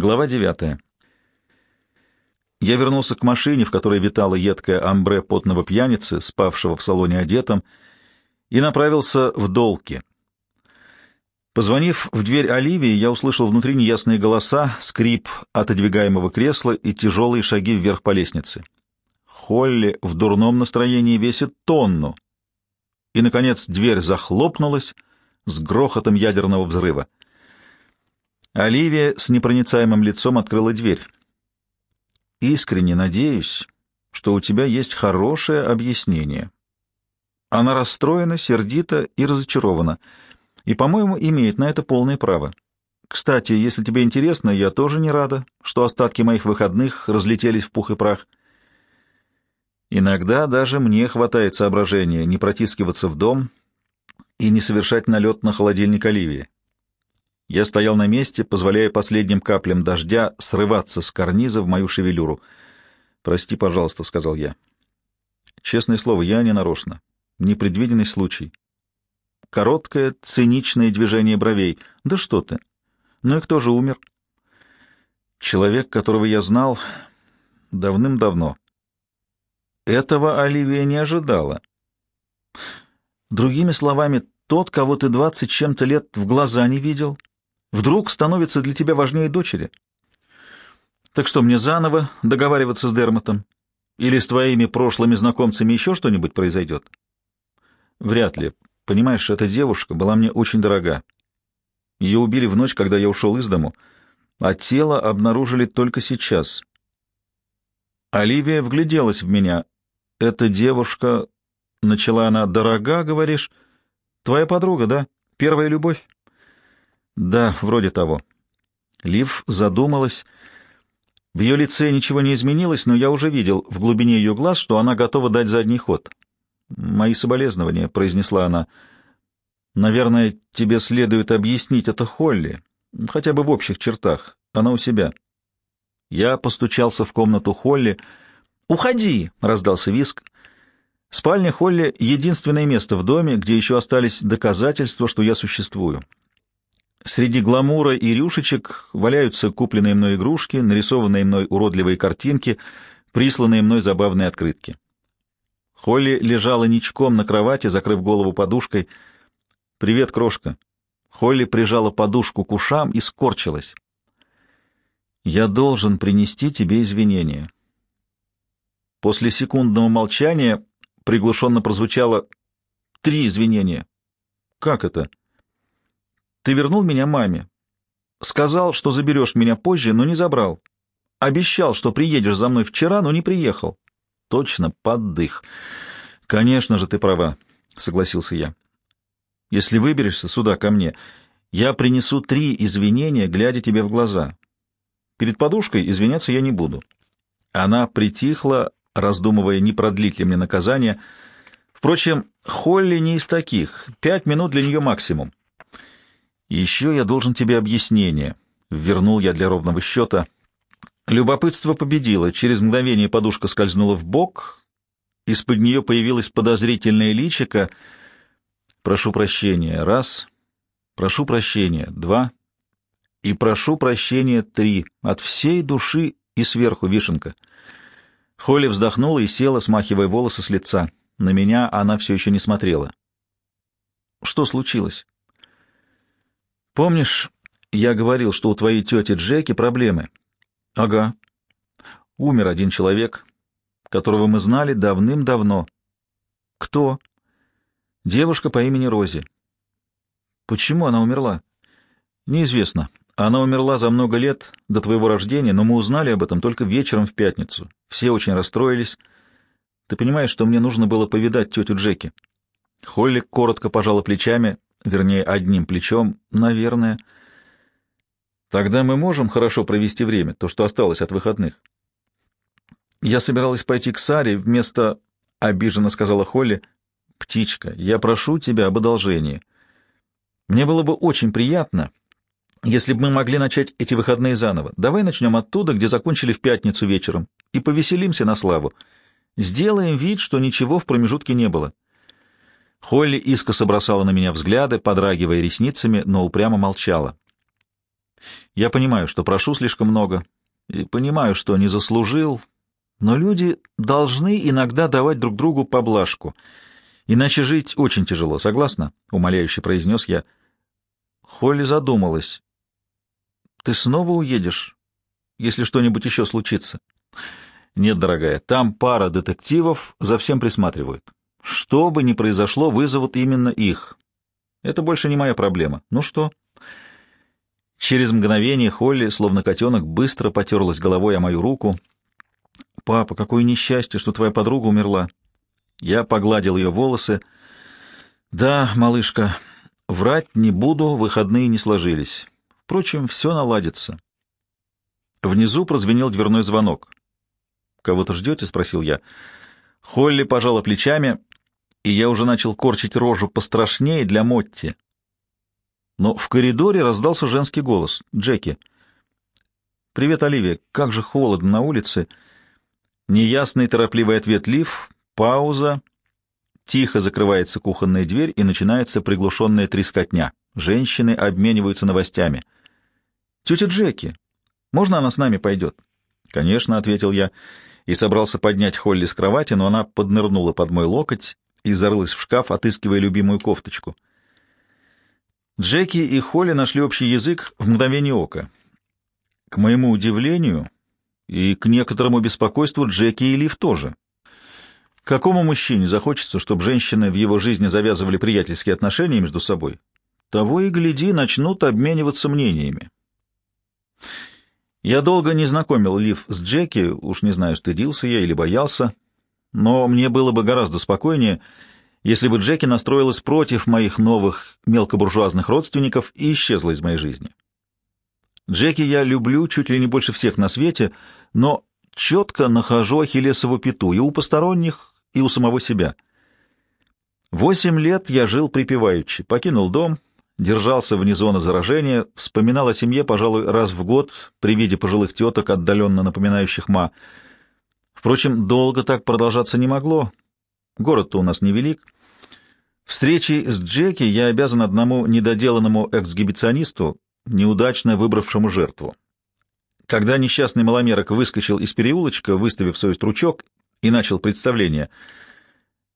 Глава девятая. Я вернулся к машине, в которой витала едкая амбре потного пьяницы, спавшего в салоне одетом, и направился в Долки. Позвонив в дверь Оливии, я услышал внутри неясные голоса, скрип отодвигаемого кресла и тяжелые шаги вверх по лестнице. Холли в дурном настроении весит тонну. И, наконец, дверь захлопнулась с грохотом ядерного взрыва. Оливия с непроницаемым лицом открыла дверь. «Искренне надеюсь, что у тебя есть хорошее объяснение». Она расстроена, сердита и разочарована, и, по-моему, имеет на это полное право. Кстати, если тебе интересно, я тоже не рада, что остатки моих выходных разлетелись в пух и прах. Иногда даже мне хватает соображения не протискиваться в дом и не совершать налет на холодильник Оливии. Я стоял на месте, позволяя последним каплям дождя срываться с карниза в мою шевелюру. «Прости, пожалуйста», — сказал я. Честное слово, я не нарочно. Непредвиденный случай. Короткое, циничное движение бровей. Да что ты? Ну и кто же умер? Человек, которого я знал давным-давно. Этого Оливия не ожидала. Другими словами, тот, кого ты двадцать чем-то лет в глаза не видел, вдруг становится для тебя важнее дочери. Так что, мне заново договариваться с Дермотом? Или с твоими прошлыми знакомцами еще что-нибудь произойдет? Вряд ли. Понимаешь, эта девушка была мне очень дорога. Ее убили в ночь, когда я ушел из дому, а тело обнаружили только сейчас. Оливия вгляделась в меня. «Эта девушка...» — начала она. «Дорога, говоришь? Твоя подруга, да? Первая любовь?» «Да, вроде того». Лив задумалась. В ее лице ничего не изменилось, но я уже видел в глубине ее глаз, что она готова дать задний ход. «Мои соболезнования», — произнесла она. «Наверное, тебе следует объяснить это Холли, хотя бы в общих чертах. Она у себя». Я постучался в комнату Холли. «Уходи!» — раздался виск. Спальня Холли — единственное место в доме, где еще остались доказательства, что я существую. Среди гламура и рюшечек валяются купленные мной игрушки, нарисованные мной уродливые картинки, присланные мной забавные открытки. Холли лежала ничком на кровати, закрыв голову подушкой. «Привет, крошка». Холли прижала подушку к ушам и скорчилась. «Я должен принести тебе извинения». После секундного молчания приглушенно прозвучало «Три извинения». «Как это?» «Ты вернул меня маме. Сказал, что заберешь меня позже, но не забрал. Обещал, что приедешь за мной вчера, но не приехал точно под дых. Конечно же, ты права, согласился я. Если выберешься сюда ко мне, я принесу три извинения, глядя тебе в глаза. Перед подушкой извиняться я не буду. Она притихла, раздумывая, не продлить ли мне наказание. Впрочем, Холли не из таких. Пять минут для нее максимум. Еще я должен тебе объяснение. Вернул я для ровного счета. Любопытство победило. Через мгновение подушка скользнула в бок. Из-под нее появилось подозрительное личико. «Прошу прощения. Раз. Прошу прощения. Два. И прошу прощения. Три. От всей души и сверху вишенка». Холли вздохнула и села, смахивая волосы с лица. На меня она все еще не смотрела. «Что случилось?» «Помнишь, я говорил, что у твоей тети Джеки проблемы?» Ага. Умер один человек, которого мы знали давным-давно. Кто? Девушка по имени Рози. Почему она умерла? Неизвестно. Она умерла за много лет до твоего рождения, но мы узнали об этом только вечером в пятницу. Все очень расстроились. Ты понимаешь, что мне нужно было повидать тетю Джеки? Холли коротко пожала плечами, вернее, одним плечом, наверное. Тогда мы можем хорошо провести время, то, что осталось от выходных. Я собиралась пойти к Саре вместо... — обиженно сказала Холли. — Птичка, я прошу тебя об одолжении. Мне было бы очень приятно, если бы мы могли начать эти выходные заново. Давай начнем оттуда, где закончили в пятницу вечером, и повеселимся на славу. Сделаем вид, что ничего в промежутке не было. Холли искоса бросала на меня взгляды, подрагивая ресницами, но упрямо молчала. Я понимаю, что прошу слишком много, и понимаю, что не заслужил, но люди должны иногда давать друг другу поблажку, иначе жить очень тяжело, согласна? — умоляюще произнес я. Холли задумалась. — Ты снова уедешь, если что-нибудь еще случится? — Нет, дорогая, там пара детективов за всем присматривают. Что бы ни произошло, вызовут именно их. Это больше не моя проблема. Ну что? Через мгновение Холли, словно котенок, быстро потерлась головой о мою руку. «Папа, какое несчастье, что твоя подруга умерла!» Я погладил ее волосы. «Да, малышка, врать не буду, выходные не сложились. Впрочем, все наладится». Внизу прозвенел дверной звонок. «Кого-то ждете?» — спросил я. Холли пожала плечами и я уже начал корчить рожу пострашнее для Мотти. Но в коридоре раздался женский голос. «Джеки». «Привет, Оливия. Как же холодно на улице». Неясный торопливый ответ Лив. Пауза. Тихо закрывается кухонная дверь, и начинается приглушенная трескотня. Женщины обмениваются новостями. «Тетя Джеки, можно она с нами пойдет?» «Конечно», — ответил я, и собрался поднять Холли с кровати, но она поднырнула под мой локоть и зарылась в шкаф, отыскивая любимую кофточку. Джеки и Холли нашли общий язык в мгновение ока. К моему удивлению и к некоторому беспокойству Джеки и Лив тоже. Какому мужчине захочется, чтобы женщины в его жизни завязывали приятельские отношения между собой? Того и гляди, начнут обмениваться мнениями. Я долго не знакомил Лив с Джеки, уж не знаю, стыдился я или боялся но мне было бы гораздо спокойнее, если бы Джеки настроилась против моих новых мелкобуржуазных родственников и исчезла из моей жизни. Джеки я люблю чуть ли не больше всех на свете, но четко нахожу Ахиллесову пяту и у посторонних, и у самого себя. Восемь лет я жил припеваючи, покинул дом, держался вне зоны заражения, вспоминал о семье, пожалуй, раз в год при виде пожилых теток, отдаленно напоминающих ма, Впрочем, долго так продолжаться не могло. Город-то у нас невелик. Встречи с Джеки я обязан одному недоделанному эксгибиционисту, неудачно выбравшему жертву. Когда несчастный маломерок выскочил из переулочка, выставив свой стручок, и начал представление,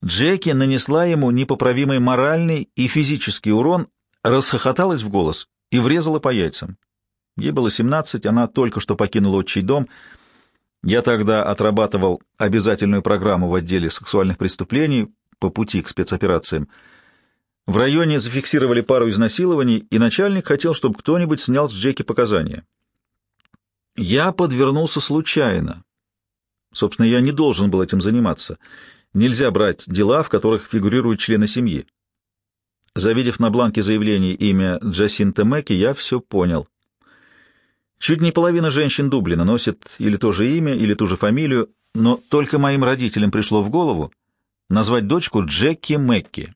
Джеки нанесла ему непоправимый моральный и физический урон, расхохоталась в голос и врезала по яйцам. Ей было семнадцать, она только что покинула отчий дом — я тогда отрабатывал обязательную программу в отделе сексуальных преступлений по пути к спецоперациям. В районе зафиксировали пару изнасилований, и начальник хотел, чтобы кто-нибудь снял с Джеки показания. Я подвернулся случайно. Собственно, я не должен был этим заниматься. Нельзя брать дела, в которых фигурируют члены семьи. Завидев на бланке заявления имя Джасинта Мэки, я все понял. Чуть не половина женщин Дублина носит или то же имя, или ту же фамилию, но только моим родителям пришло в голову назвать дочку Джеки Мэкки.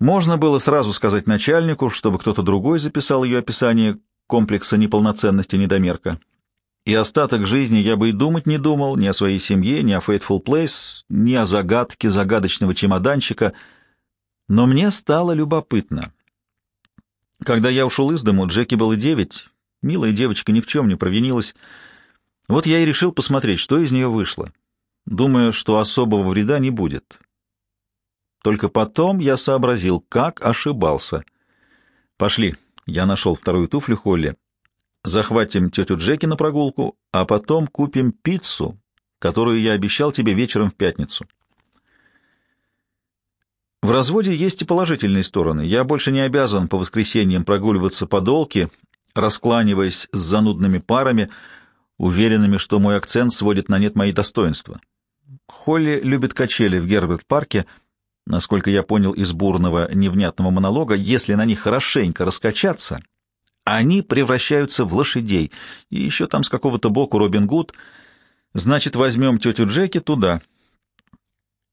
Можно было сразу сказать начальнику, чтобы кто-то другой записал ее описание комплекса неполноценности недомерка. И остаток жизни я бы и думать не думал ни о своей семье, ни о Fateful Place, ни о загадке загадочного чемоданчика. Но мне стало любопытно. Когда я ушел из дому, Джеки было девять. Милая девочка ни в чем не провинилась. Вот я и решил посмотреть, что из нее вышло. Думаю, что особого вреда не будет. Только потом я сообразил, как ошибался. Пошли. Я нашел вторую туфлю Холли. Захватим тетю Джеки на прогулку, а потом купим пиццу, которую я обещал тебе вечером в пятницу. В разводе есть и положительные стороны. Я больше не обязан по воскресеньям прогуливаться по долке, раскланиваясь с занудными парами, уверенными, что мой акцент сводит на нет мои достоинства. Холли любит качели в Герберт-парке, насколько я понял из бурного невнятного монолога, если на них хорошенько раскачаться, они превращаются в лошадей, и еще там с какого-то боку Робин Гуд. Значит, возьмем тетю Джеки туда.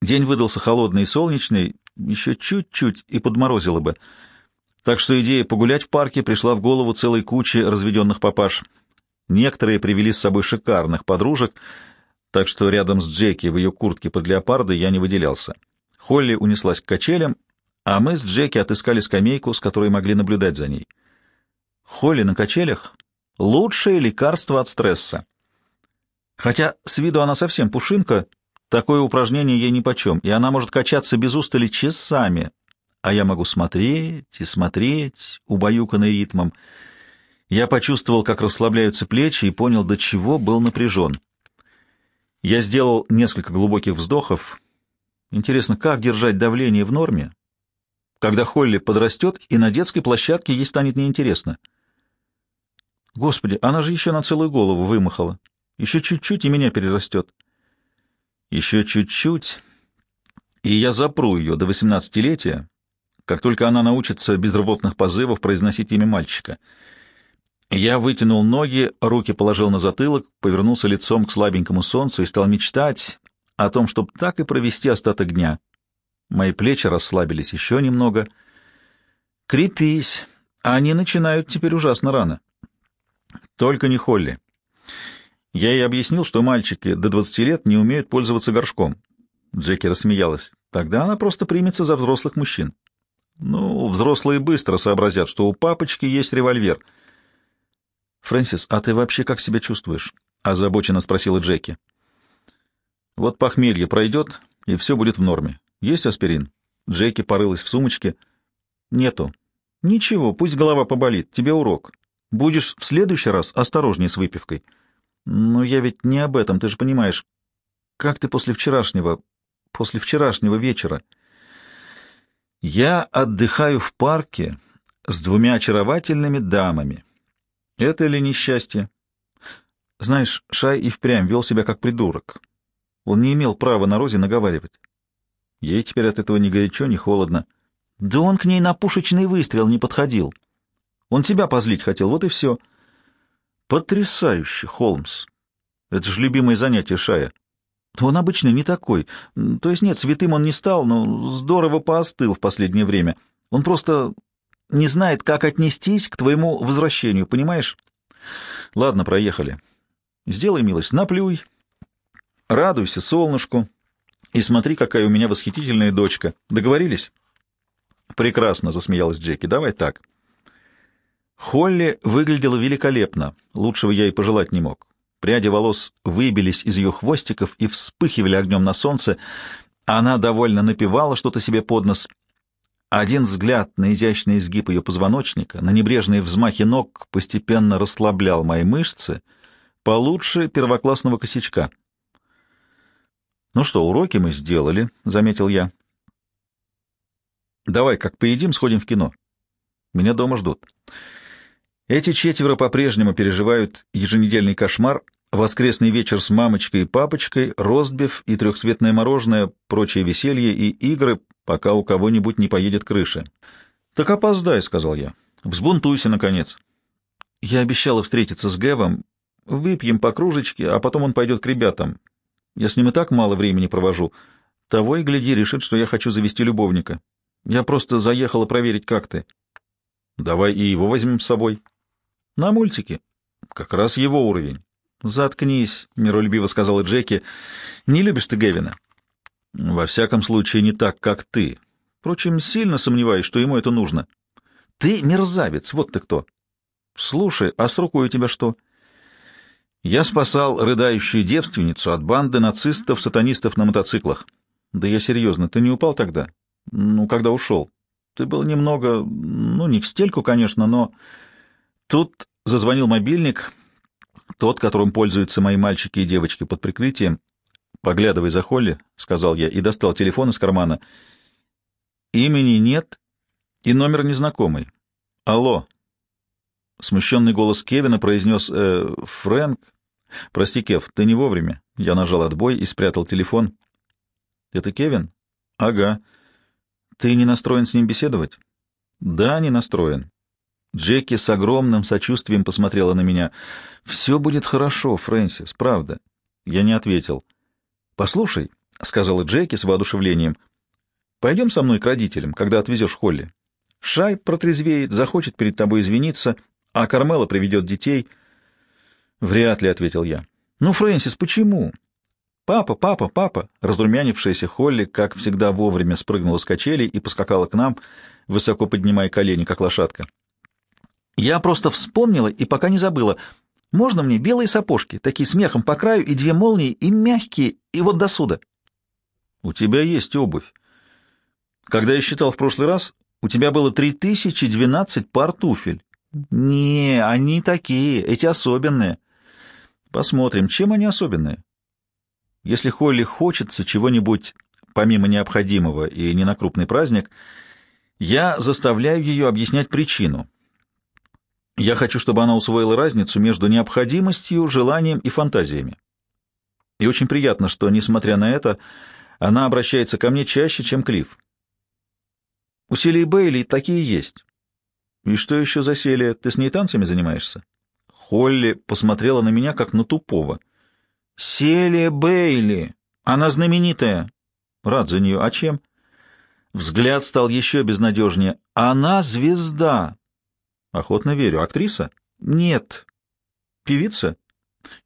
День выдался холодный и солнечный, еще чуть-чуть и подморозило бы. Так что идея погулять в парке пришла в голову целой куче разведенных папаш. Некоторые привели с собой шикарных подружек, так что рядом с Джеки в ее куртке под леопарда я не выделялся. Холли унеслась к качелям, а мы с Джеки отыскали скамейку, с которой могли наблюдать за ней. Холли на качелях — лучшее лекарство от стресса. Хотя с виду она совсем пушинка, такое упражнение ей нипочем, и она может качаться без устали часами, а я могу смотреть и смотреть, убаюканный ритмом. Я почувствовал, как расслабляются плечи, и понял, до чего был напряжен. Я сделал несколько глубоких вздохов. Интересно, как держать давление в норме, когда Холли подрастет, и на детской площадке ей станет неинтересно? Господи, она же еще на целую голову вымахала. Еще чуть-чуть, и меня перерастет. Еще чуть-чуть, и я запру ее до восемнадцатилетия, как только она научится без рвотных позывов произносить имя мальчика. Я вытянул ноги, руки положил на затылок, повернулся лицом к слабенькому солнцу и стал мечтать о том, чтобы так и провести остаток дня. Мои плечи расслабились еще немного. Крепись, они начинают теперь ужасно рано. Только не Холли. Я ей объяснил, что мальчики до двадцати лет не умеют пользоваться горшком. Джеки рассмеялась. Тогда она просто примется за взрослых мужчин. Ну, взрослые быстро сообразят, что у папочки есть револьвер. Фрэнсис, а ты вообще как себя чувствуешь? озабоченно спросила Джеки. Вот похмелье пройдет, и все будет в норме. Есть аспирин? Джеки порылась в сумочке. Нету. Ничего, пусть голова поболит, тебе урок. Будешь в следующий раз осторожнее с выпивкой. Но я ведь не об этом, ты же понимаешь. Как ты после вчерашнего, после вчерашнего вечера? Я отдыхаю в парке с двумя очаровательными дамами. Это ли несчастье? Знаешь, Шай и впрямь вел себя как придурок. Он не имел права на Розе наговаривать. Ей теперь от этого ни горячо, ни холодно. Да он к ней на пушечный выстрел не подходил. Он тебя позлить хотел, вот и все. Потрясающе, Холмс. Это же любимое занятие Шая. Он обычно не такой. То есть нет, святым он не стал, но здорово поостыл в последнее время. Он просто не знает, как отнестись к твоему возвращению, понимаешь? Ладно, проехали. Сделай милость, наплюй. Радуйся солнышку. И смотри, какая у меня восхитительная дочка. Договорились? Прекрасно, засмеялась Джеки. Давай так. Холли выглядела великолепно. Лучшего я и пожелать не мог. Пряди волос выбились из ее хвостиков и вспыхивали огнем на солнце. Она довольно напевала что-то себе под нос. Один взгляд на изящный изгиб ее позвоночника, на небрежные взмахи ног постепенно расслаблял мои мышцы получше первоклассного косячка. «Ну что, уроки мы сделали», — заметил я. «Давай, как поедим, сходим в кино. Меня дома ждут». Эти четверо по-прежнему переживают еженедельный кошмар, воскресный вечер с мамочкой и папочкой, ростбиф и трехцветное мороженое, прочее веселье и игры, пока у кого-нибудь не поедет крыша. «Так опоздай», — сказал я. «Взбунтуйся, наконец». Я обещала встретиться с Гэвом. Выпьем по кружечке, а потом он пойдет к ребятам. Я с ним и так мало времени провожу. Того и гляди, решит, что я хочу завести любовника. Я просто заехала проверить, как ты. Давай и его возьмем с собой. На мультике. Как раз его уровень. Заткнись, миролюбиво сказала Джеки. Не любишь ты Гевина? Во всяком случае, не так, как ты. Впрочем, сильно сомневаюсь, что ему это нужно. Ты мерзавец, вот ты кто. Слушай, а с рукой у тебя что? Я спасал рыдающую девственницу от банды нацистов-сатанистов на мотоциклах. Да я серьезно, ты не упал тогда? Ну, когда ушел. Ты был немного, ну, не в стельку, конечно, но... Тут зазвонил мобильник, тот, которым пользуются мои мальчики и девочки под прикрытием. «Поглядывай за Холли», — сказал я, и достал телефон из кармана. «Имени нет и номер незнакомый. Алло». Смущенный голос Кевина произнес э, «Фрэнк». «Прости, Кев, ты не вовремя». Я нажал отбой и спрятал телефон. «Это Кевин?» «Ага. Ты не настроен с ним беседовать?» «Да, не настроен. Джеки с огромным сочувствием посмотрела на меня. «Все будет хорошо, Фрэнсис, правда». Я не ответил. «Послушай», — сказала Джеки с воодушевлением, — «пойдем со мной к родителям, когда отвезешь Холли. Шай протрезвеет, захочет перед тобой извиниться, а Кармела приведет детей». «Вряд ли», — ответил я. «Ну, Фрэнсис, почему?» «Папа, папа, папа!» Разрумянившаяся Холли, как всегда, вовремя спрыгнула с качелей и поскакала к нам, высоко поднимая колени, как лошадка. Я просто вспомнила и пока не забыла. Можно мне белые сапожки, такие с мехом по краю, и две молнии, и мягкие, и вот до суда? У тебя есть обувь. Когда я считал в прошлый раз, у тебя было 3012 пар туфель. Не, они такие, эти особенные. Посмотрим, чем они особенные. Если Холли хочется чего-нибудь помимо необходимого и не на крупный праздник, я заставляю ее объяснять причину. Я хочу, чтобы она усвоила разницу между необходимостью, желанием и фантазиями. И очень приятно, что, несмотря на это, она обращается ко мне чаще, чем Клифф. У Бейли такие есть. И что еще за Селия? Ты с ней танцами занимаешься? Холли посмотрела на меня, как на тупого. Селия Бейли! Она знаменитая! Рад за нее. А чем? Взгляд стал еще безнадежнее. Она звезда! Охотно верю. Актриса? Нет. Певица?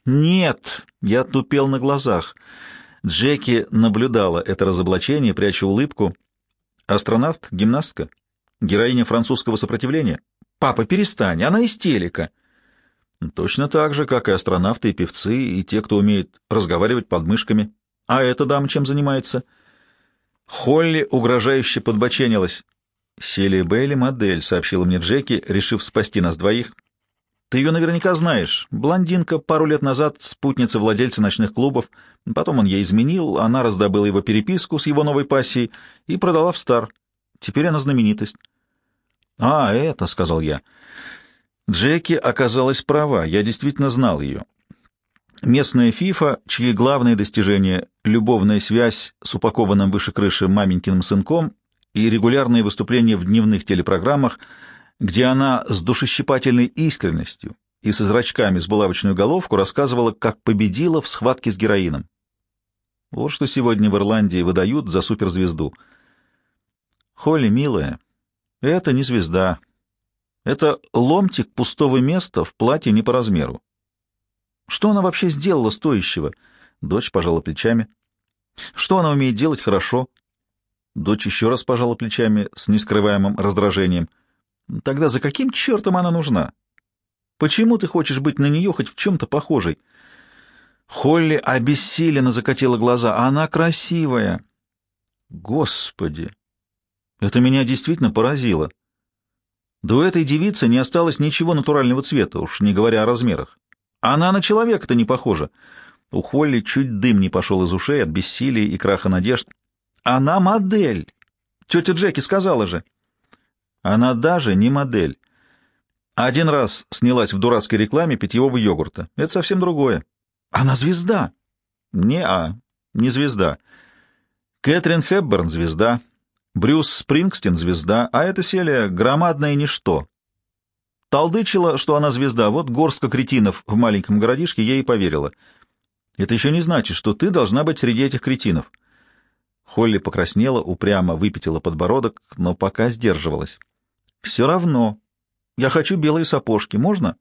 Нет. Я тупел на глазах. Джеки наблюдала это разоблачение, пряча улыбку. Астронавт? Гимнастка? Героиня французского сопротивления? Папа, перестань, она истерика. Точно так же, как и астронавты и певцы, и те, кто умеет разговаривать под мышками. А эта дама чем занимается? Холли угрожающе подбоченилась. «Селия Бейли — модель», — сообщила мне Джеки, решив спасти нас двоих. «Ты ее наверняка знаешь. Блондинка, пару лет назад спутница владельца ночных клубов. Потом он ей изменил, она раздобыла его переписку с его новой пассией и продала в Стар. Теперь она знаменитость». «А, это», — сказал я. Джеки оказалась права, я действительно знал ее. Местная фифа, чьи главные достижения — любовная связь с упакованным выше крыши маменькиным сынком и регулярные выступления в дневных телепрограммах, где она с душещипательной искренностью и со зрачками с булавочную головку рассказывала, как победила в схватке с героином. Вот что сегодня в Ирландии выдают за суперзвезду. Холли, милая, это не звезда. Это ломтик пустого места в платье не по размеру. Что она вообще сделала стоящего? Дочь пожала плечами. Что она умеет делать хорошо? Дочь еще раз пожала плечами с нескрываемым раздражением. Тогда за каким чертом она нужна? Почему ты хочешь быть на нее хоть в чем-то похожей? Холли обессиленно закатила глаза. Она красивая. Господи! Это меня действительно поразило. До этой девицы не осталось ничего натурального цвета, уж не говоря о размерах. Она на человека-то не похожа. У Холли чуть дым не пошел из ушей от бессилия и краха надежд. Она модель. Тетя Джеки сказала же. Она даже не модель. Один раз снялась в дурацкой рекламе питьевого йогурта. Это совсем другое. Она звезда. Не-а, не звезда. Кэтрин Хепберн — звезда. Брюс Спрингстин — звезда, а эта Селия — громадное ничто. Толдычила, что она звезда, вот горстка кретинов в маленьком городишке ей и поверила. Это еще не значит, что ты должна быть среди этих кретинов. Холли покраснела, упрямо выпятила подбородок, но пока сдерживалась. «Все равно. Я хочу белые сапожки. Можно?»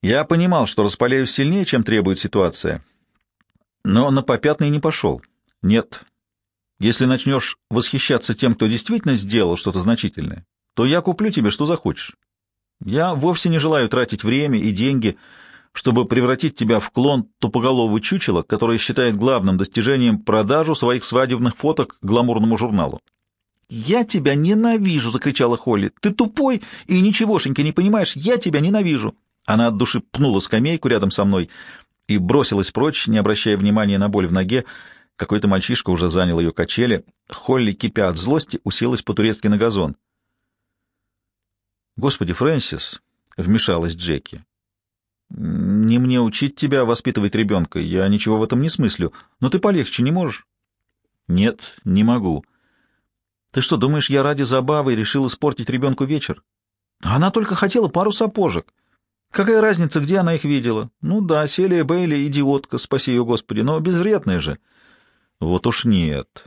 Я понимал, что распаляюсь сильнее, чем требует ситуация. Но на попятный не пошел. Нет. Если начнешь восхищаться тем, кто действительно сделал что-то значительное, то я куплю тебе, что захочешь. Я вовсе не желаю тратить время и деньги, чтобы превратить тебя в клон тупоголового чучела, который считает главным достижением продажу своих свадебных фоток гламурному журналу. «Я тебя ненавижу!» — закричала Холли. «Ты тупой и ничегошеньки не понимаешь! Я тебя ненавижу!» Она от души пнула скамейку рядом со мной и бросилась прочь, не обращая внимания на боль в ноге. Какой-то мальчишка уже занял ее качели. Холли, кипя от злости, уселась по-турецки на газон. «Господи, Фрэнсис!» — вмешалась Джеки. Не мне учить тебя воспитывать ребенка, я ничего в этом не смыслю, но ты полегче не можешь? Нет, не могу. Ты что, думаешь, я ради забавы решил испортить ребенку вечер? Она только хотела пару сапожек. Какая разница, где она их видела? Ну да, Селия Бейли — идиотка, спаси ее, Господи, но безвредная же. Вот уж нет.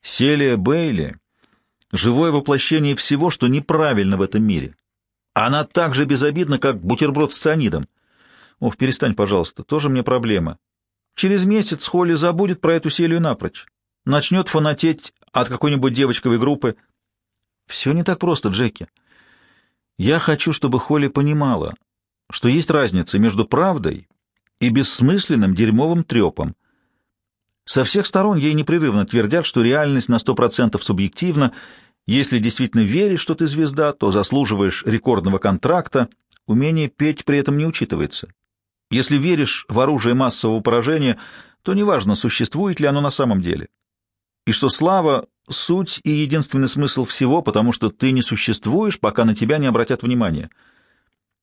Селия Бейли — живое воплощение всего, что неправильно в этом мире. Она так же безобидна, как бутерброд с цианидом. Ох, перестань, пожалуйста, тоже мне проблема. Через месяц Холли забудет про эту селию напрочь. Начнет фанатеть от какой-нибудь девочковой группы. Все не так просто, Джеки. Я хочу, чтобы Холли понимала, что есть разница между правдой и бессмысленным дерьмовым трепом. Со всех сторон ей непрерывно твердят, что реальность на сто процентов субъективна. Если действительно веришь, что ты звезда, то заслуживаешь рекордного контракта, умение петь при этом не учитывается. Если веришь в оружие массового поражения, то неважно, существует ли оно на самом деле. И что слава — суть и единственный смысл всего, потому что ты не существуешь, пока на тебя не обратят внимания.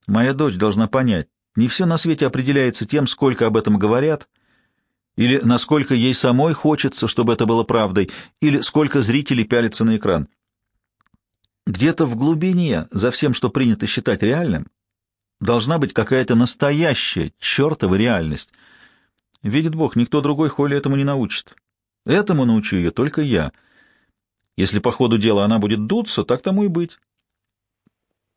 Моя дочь должна понять, не все на свете определяется тем, сколько об этом говорят, или насколько ей самой хочется, чтобы это было правдой, или сколько зрителей пялится на экран. Где-то в глубине, за всем, что принято считать реальным, должна быть какая-то настоящая, чертова реальность. Видит Бог, никто другой Холли этому не научит. Этому научу ее только я. Если по ходу дела она будет дуться, так тому и быть.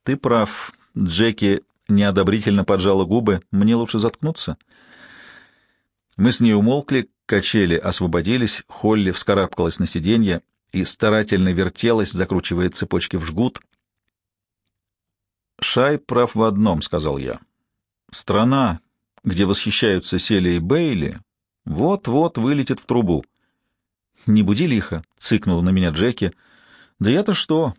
Ты прав. Джеки неодобрительно поджала губы. Мне лучше заткнуться. Мы с ней умолкли, качели освободились, Холли вскарабкалась на сиденье и старательно вертелась, закручивая цепочки в жгут. «Шай прав в одном», — сказал я. «Страна, где восхищаются Селия и Бейли, вот-вот вылетит в трубу». «Не буди лихо», — цыкнул на меня Джеки. «Да я-то что?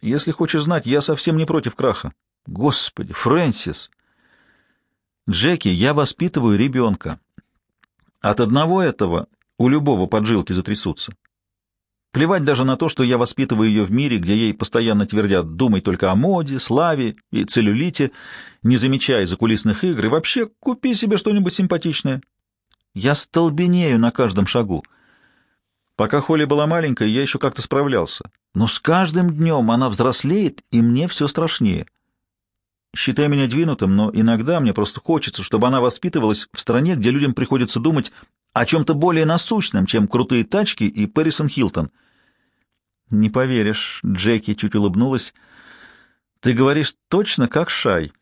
Если хочешь знать, я совсем не против краха. Господи, Фрэнсис!» «Джеки, я воспитываю ребенка. От одного этого у любого поджилки затрясутся. Плевать даже на то, что я воспитываю ее в мире, где ей постоянно твердят «думай только о моде, славе и целлюлите, не замечая закулисных игр, и вообще купи себе что-нибудь симпатичное». Я столбенею на каждом шагу. Пока Холли была маленькой, я еще как-то справлялся. Но с каждым днем она взрослеет, и мне все страшнее. Считай меня двинутым, но иногда мне просто хочется, чтобы она воспитывалась в стране, где людям приходится думать о чем-то более насущном, чем крутые тачки и Пэрисон Хилтон — «Не поверишь», — Джеки чуть улыбнулась. «Ты говоришь точно как Шай».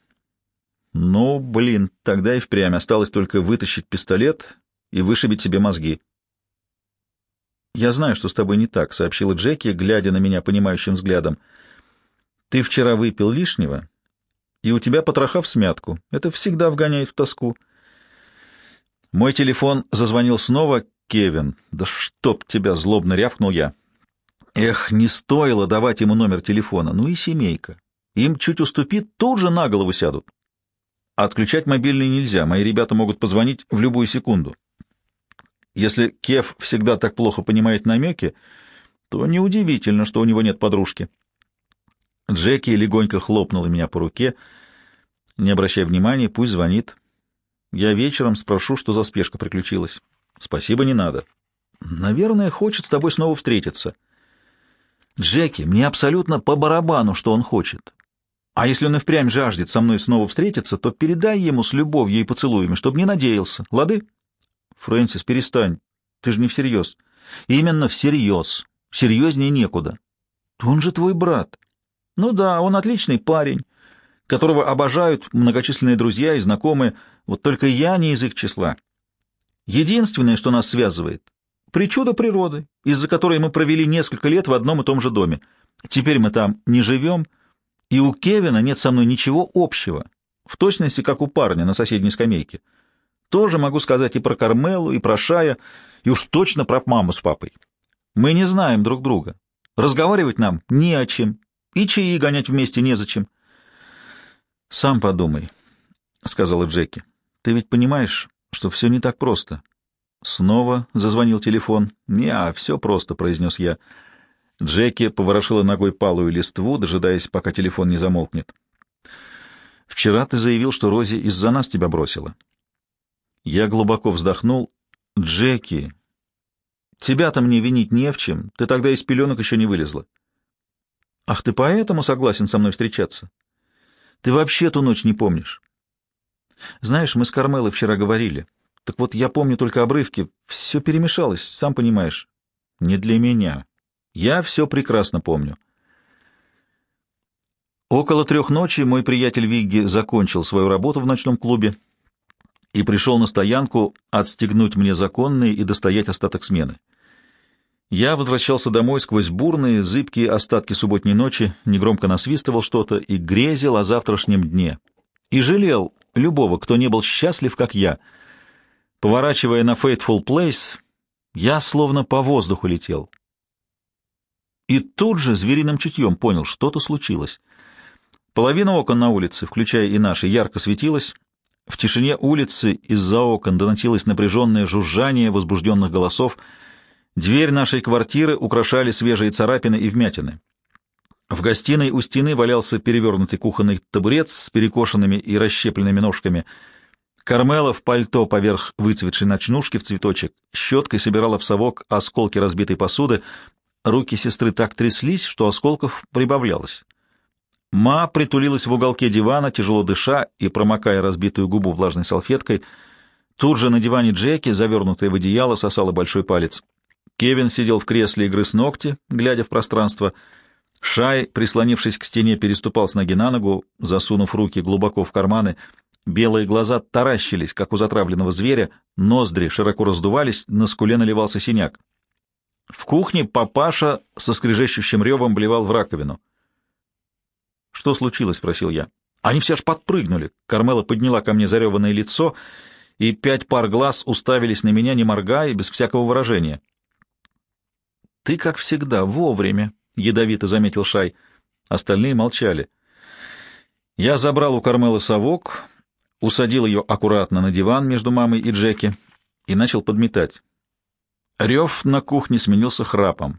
«Ну, блин, тогда и впрямь осталось только вытащить пистолет и вышибить себе мозги». «Я знаю, что с тобой не так», — сообщила Джеки, глядя на меня понимающим взглядом. «Ты вчера выпил лишнего, и у тебя потроха в смятку. Это всегда вгоняет в тоску». Мой телефон зазвонил снова. «Кевин, да чтоб тебя!» — злобно рявкнул я. Эх, не стоило давать ему номер телефона. Ну и семейка. Им чуть уступит, тут же на голову сядут. Отключать мобильный нельзя, мои ребята могут позвонить в любую секунду. Если Кев всегда так плохо понимает намеки, то неудивительно, что у него нет подружки. Джеки легонько хлопнула меня по руке. Не обращай внимания, пусть звонит. Я вечером спрошу, что за спешка приключилась. Спасибо, не надо. Наверное, хочет с тобой снова встретиться. Джеки, мне абсолютно по барабану, что он хочет. А если он и впрямь жаждет со мной снова встретиться, то передай ему с любовью и поцелуями, чтобы не надеялся. Лады? Фрэнсис, перестань. Ты же не всерьез. Именно всерьез. Серьезнее некуда. Он же твой брат. Ну да, он отличный парень, которого обожают многочисленные друзья и знакомые, вот только я не из их числа. Единственное, что нас связывает, Причуда природы, из-за которой мы провели несколько лет в одном и том же доме. Теперь мы там не живем, и у Кевина нет со мной ничего общего, в точности, как у парня на соседней скамейке. Тоже могу сказать и про Кармелу, и про Шая, и уж точно про маму с папой. Мы не знаем друг друга. Разговаривать нам не о чем, и чаи гонять вместе незачем. — Сам подумай, — сказала Джеки. — Ты ведь понимаешь, что все не так просто. Снова зазвонил телефон. «Не, все просто», — произнес я. Джеки поворошила ногой палую листву, дожидаясь, пока телефон не замолкнет. «Вчера ты заявил, что Рози из-за нас тебя бросила». Я глубоко вздохнул. «Джеки, тебя-то мне винить не в чем. Ты тогда из пеленок еще не вылезла». «Ах, ты поэтому согласен со мной встречаться? Ты вообще ту ночь не помнишь?» «Знаешь, мы с Кармелой вчера говорили». Так вот, я помню только обрывки. Все перемешалось, сам понимаешь. Не для меня. Я все прекрасно помню. Около трех ночи мой приятель Вигги закончил свою работу в ночном клубе и пришел на стоянку отстегнуть мне законные и достоять остаток смены. Я возвращался домой сквозь бурные, зыбкие остатки субботней ночи, негромко насвистывал что-то и грезил о завтрашнем дне. И жалел любого, кто не был счастлив, как я. Поворачивая на Fateful Place, я словно по воздуху летел. И тут же звериным чутьем понял, что-то случилось. Половина окон на улице, включая и наши, ярко светилась. В тишине улицы из-за окон доносилось напряженное жужжание возбужденных голосов. Дверь нашей квартиры украшали свежие царапины и вмятины. В гостиной у стены валялся перевернутый кухонный табурет с перекошенными и расщепленными ножками. Кармела в пальто поверх выцветшей ночнушки в цветочек щеткой собирала в совок осколки разбитой посуды. Руки сестры так тряслись, что осколков прибавлялось. Ма притулилась в уголке дивана, тяжело дыша и промокая разбитую губу влажной салфеткой. Тут же на диване Джеки, завернутая в одеяло, сосала большой палец. Кевин сидел в кресле и грыз ногти, глядя в пространство. Шай, прислонившись к стене, переступал с ноги на ногу, засунув руки глубоко в карманы. Белые глаза таращились, как у затравленного зверя, ноздри широко раздувались, на скуле наливался синяк. В кухне папаша со скрежещущим ревом блевал в раковину. «Что случилось?» — спросил я. Они все аж подпрыгнули. Кармела подняла ко мне зареванное лицо, и пять пар глаз уставились на меня, не моргая, без всякого выражения. «Ты, как всегда, вовремя», — ядовито заметил Шай. Остальные молчали. Я забрал у Кармелы совок, усадил ее аккуратно на диван между мамой и Джеки и начал подметать. Рев на кухне сменился храпом.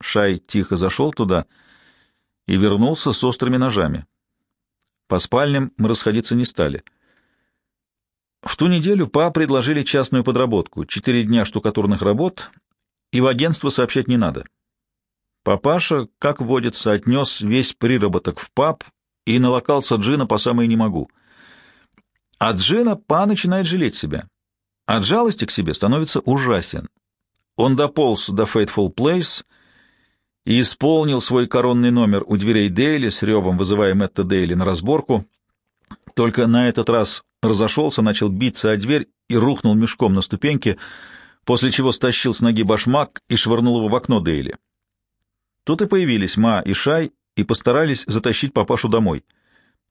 Шай тихо зашел туда — и вернулся с острыми ножами. По спальням мы расходиться не стали. В ту неделю Па предложили частную подработку, четыре дня штукатурных работ, и в агентство сообщать не надо. Папаша, как водится, отнес весь приработок в паб и налокался Джина по самое не могу. А Джина Па начинает жалеть себя. От жалости к себе становится ужасен. Он дополз до Fateful Place — и исполнил свой коронный номер у дверей Дейли с ревом, вызывая Мэтта Дейли на разборку. Только на этот раз разошелся, начал биться о дверь и рухнул мешком на ступеньки, после чего стащил с ноги башмак и швырнул его в окно Дейли. Тут и появились Ма и Шай и постарались затащить папашу домой.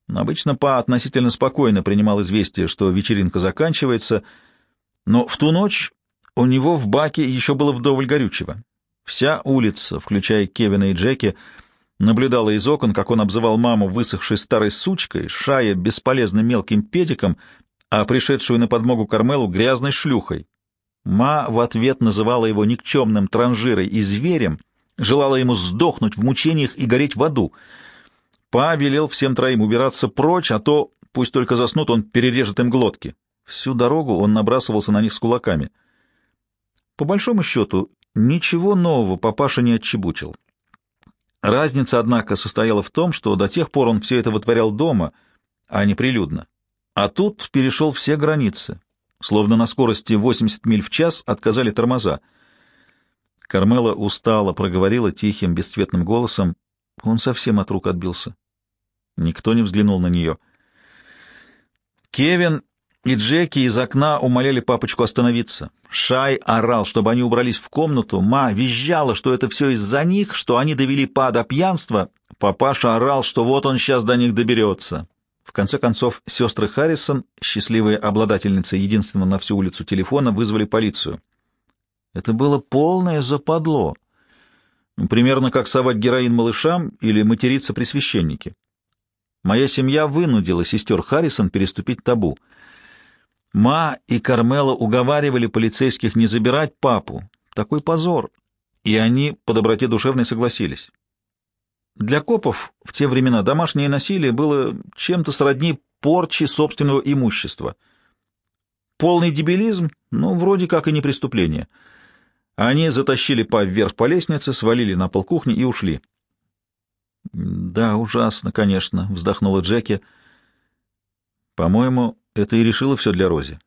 Обычно Па относительно спокойно принимал известие, что вечеринка заканчивается, но в ту ночь у него в баке еще было вдоволь горючего. Вся улица, включая Кевина и Джеки, наблюдала из окон, как он обзывал маму высохшей старой сучкой, Шая бесполезным мелким педиком, а пришедшую на подмогу Кармелу грязной шлюхой. Ма в ответ называла его никчемным транжирой и зверем, желала ему сдохнуть в мучениях и гореть в аду. Па велел всем троим убираться прочь, а то, пусть только заснут, он перережет им глотки. Всю дорогу он набрасывался на них с кулаками. По большому счету, Ничего нового папаша не отчебучил. Разница, однако, состояла в том, что до тех пор он все это вытворял дома, а не прилюдно. А тут перешел все границы. Словно на скорости 80 миль в час отказали тормоза. Кармела устало проговорила тихим, бесцветным голосом. Он совсем от рук отбился. Никто не взглянул на нее. Кевин и Джеки из окна умоляли папочку остановиться. Шай орал, чтобы они убрались в комнату. Ма визжала, что это все из-за них, что они довели па до пьянства. Папаша орал, что вот он сейчас до них доберется. В конце концов, сестры Харрисон, счастливые обладательницы единственного на всю улицу телефона, вызвали полицию. Это было полное западло. Примерно как совать героин малышам или материться при священнике. Моя семья вынудила сестер Харрисон переступить табу — Ма и Кармела уговаривали полицейских не забирать папу. Такой позор. И они по доброте душевной согласились. Для копов в те времена домашнее насилие было чем-то сродни порчи собственного имущества. Полный дебилизм, ну, вроде как и не преступление. Они затащили па вверх по лестнице, свалили на пол кухни и ушли. «Да, ужасно, конечно», — вздохнула Джеки. «По-моему, это и решило все для Рози.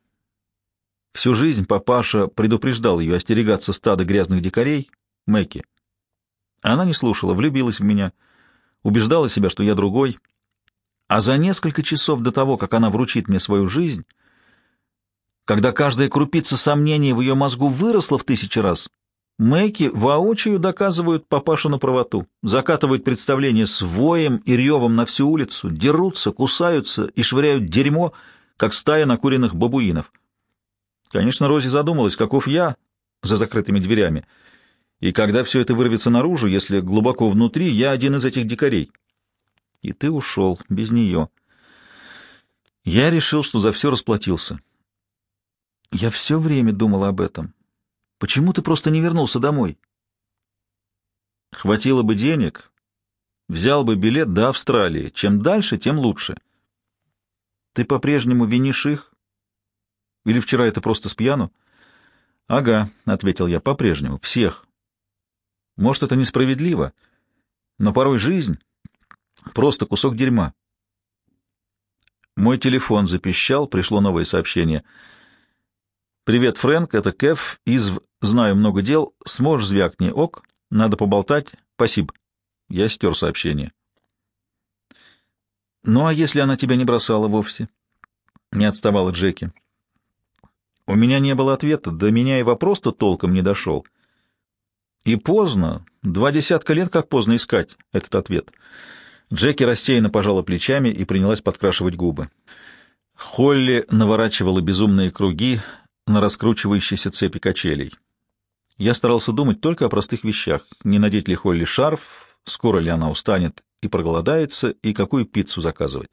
Всю жизнь папаша предупреждал ее остерегаться стада грязных дикарей, Мэки. Она не слушала, влюбилась в меня, убеждала себя, что я другой. А за несколько часов до того, как она вручит мне свою жизнь, когда каждая крупица сомнения в ее мозгу выросла в тысячи раз, Мэки воочию доказывают папашину правоту, закатывают представление с воем и ревом на всю улицу, дерутся, кусаются и швыряют дерьмо, как стая накуренных бабуинов. Конечно, Рози задумалась, каков я за закрытыми дверями, и когда все это вырвется наружу, если глубоко внутри, я один из этих дикарей. И ты ушел без нее. Я решил, что за все расплатился. Я все время думал об этом. Почему ты просто не вернулся домой? Хватило бы денег, взял бы билет до Австралии. Чем дальше, тем лучше. Ты по-прежнему винишь их? Или вчера это просто с пьяну? Ага, — ответил я, — по-прежнему, всех. Может, это несправедливо, но порой жизнь — просто кусок дерьма. Мой телефон запищал, пришло новое сообщение — «Привет, Фрэнк, это Кэф из «Знаю много дел». Сможешь звякни? Ок, надо поболтать. Спасибо». Я стер сообщение. «Ну, а если она тебя не бросала вовсе?» Не отставала Джеки. У меня не было ответа, до меня и вопрос-то толком не дошел. И поздно, два десятка лет как поздно искать этот ответ. Джеки рассеянно пожала плечами и принялась подкрашивать губы. Холли наворачивала безумные круги, на раскручивающейся цепи качелей. Я старался думать только о простых вещах. Не надеть ли Холли шарф, скоро ли она устанет и проголодается, и какую пиццу заказывать.